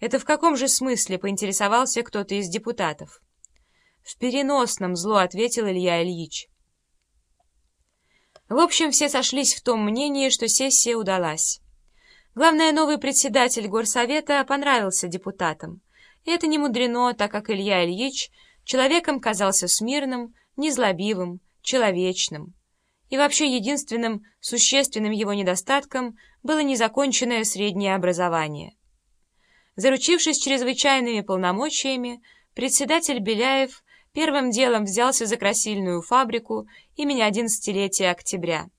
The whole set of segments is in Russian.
«Это в каком же смысле?» — поинтересовался кто-то из депутатов. «В переносном зло», — ответил Илья Ильич. В общем, все сошлись в том мнении, что сессия удалась. Главное, новый председатель горсовета понравился депутатам. И это не мудрено, так как Илья Ильич человеком казался смирным, незлобивым, человечным. И вообще единственным существенным его недостатком было незаконченное среднее образование. Заручившись чрезвычайными полномочиями, председатель Беляев первым делом взялся за красильную фабрику имени 11-летия октября.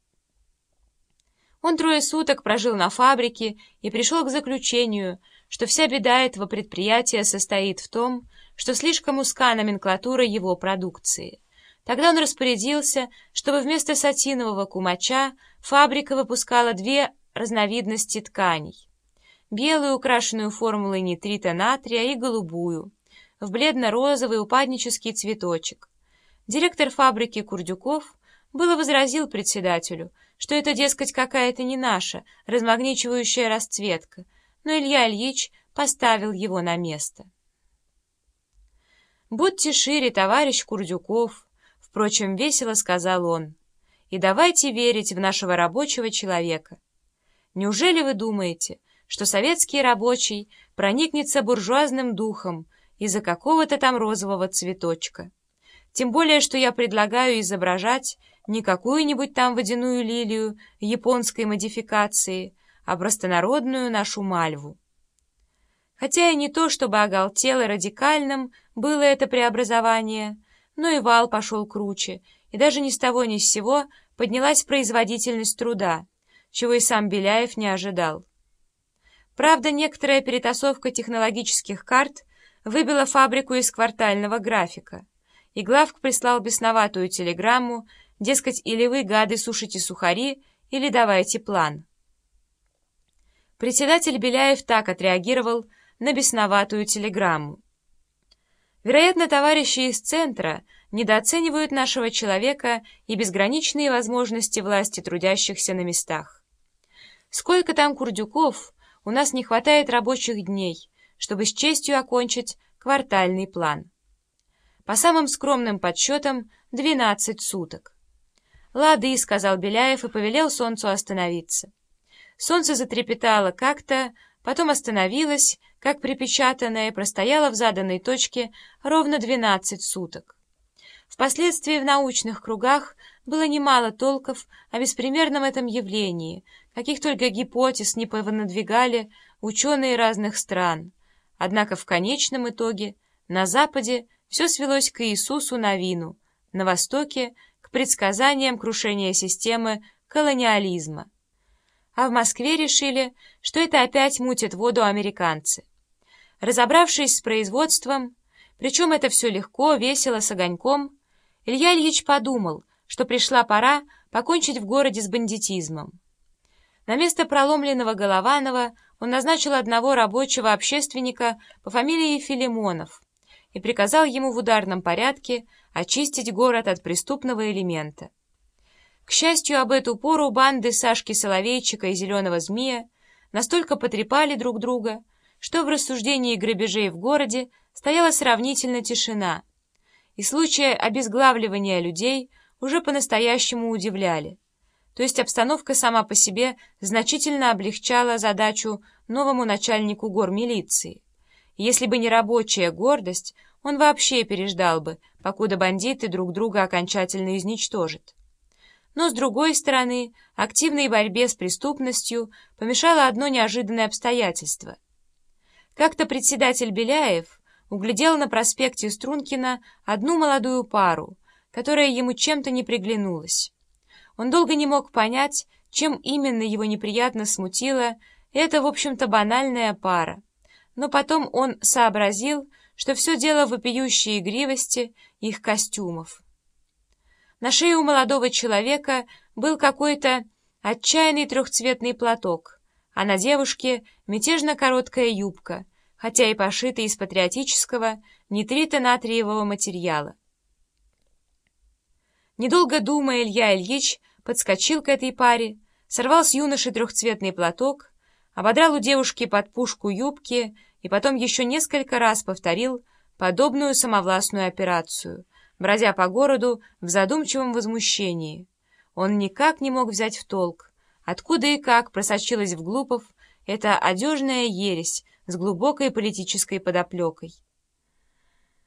Он трое суток прожил на фабрике и пришел к заключению, что вся беда этого предприятия состоит в том, что слишком узка номенклатура его продукции. Тогда он распорядился, чтобы вместо сатинового кумача фабрика выпускала две разновидности тканей белую, украшенную формулой нитрита натрия, и голубую, в бледно-розовый упаднический цветочек. Директор фабрики Курдюков было возразил председателю, что это, дескать, какая-то не наша, размагничивающая расцветка, но Илья Ильич поставил его на место. «Будьте шире, товарищ Курдюков», — впрочем, весело сказал он, — «и давайте верить в нашего рабочего человека. Неужели вы думаете, что советский рабочий проникнется буржуазным духом из-за какого-то там розового цветочка. Тем более, что я предлагаю изображать не какую-нибудь там водяную лилию японской модификации, а простонародную нашу мальву. Хотя и не то, чтобы оголтело радикальным было это преобразование, но и вал пошел круче, и даже ни с того ни с сего поднялась производительность труда, чего и сам Беляев не ожидал. Правда, некоторая перетасовка технологических карт выбила фабрику из квартального графика, и Главк прислал бесноватую телеграмму, дескать, или вы, гады, сушите сухари, или давайте план. Председатель Беляев так отреагировал на бесноватую телеграмму. Вероятно, товарищи из центра недооценивают нашего человека и безграничные возможности власти трудящихся на местах. Сколько там курдюков у нас не хватает рабочих дней, чтобы с честью окончить квартальный план. По самым скромным подсчетам, 12 суток. «Лады», — сказал Беляев и повелел солнцу остановиться. Солнце затрепетало как-то, потом остановилось, как припечатанное, простояло в заданной точке ровно 12 суток. Впоследствии в научных кругах было немало толков о беспримерном этом явлении, каких только гипотез не повнадвигали ученые разных стран. Однако в конечном итоге на Западе все свелось к Иисусу Навину, на Востоке — к предсказаниям крушения системы колониализма. А в Москве решили, что это опять мутят воду американцы. Разобравшись с производством, причем это все легко, весело, с огоньком, Илья Ильич подумал, что пришла пора покончить в городе с бандитизмом. На место проломленного Голованова он назначил одного рабочего общественника по фамилии Филимонов и приказал ему в ударном порядке очистить город от преступного элемента. К счастью, об эту пору банды Сашки Соловейчика и Зеленого Змея настолько потрепали друг друга, что в рассуждении грабежей в городе стояла сравнительно тишина, и случаи обезглавливания людей уже по-настоящему удивляли. То есть обстановка сама по себе значительно облегчала задачу новому начальнику гор милиции. Если бы не рабочая гордость, он вообще переждал бы, покуда бандиты друг друга окончательно изничтожат. Но, с другой стороны, активной борьбе с преступностью помешало одно неожиданное обстоятельство. Как-то председатель Беляев углядел на проспекте Стрункина одну молодую пару, которая ему чем-то не приглянулась. Он долго не мог понять, чем именно его неприятно смутило эта, в общем-то, банальная пара. Но потом он сообразил, что все дело в вопиющей игривости их костюмов. На шее у молодого человека был какой-то отчаянный трехцветный платок, а на девушке мятежно короткая юбка — хотя и пошиты из патриотического нитрита-натриевого материала. Недолго думая, Илья Ильич подскочил к этой паре, сорвал с юноши трехцветный платок, ободрал у девушки под пушку юбки и потом еще несколько раз повторил подобную самовластную операцию, бродя по городу в задумчивом возмущении. Он никак не мог взять в толк, откуда и как просочилась в Глупов эта одежная ересь с глубокой политической подоплекой.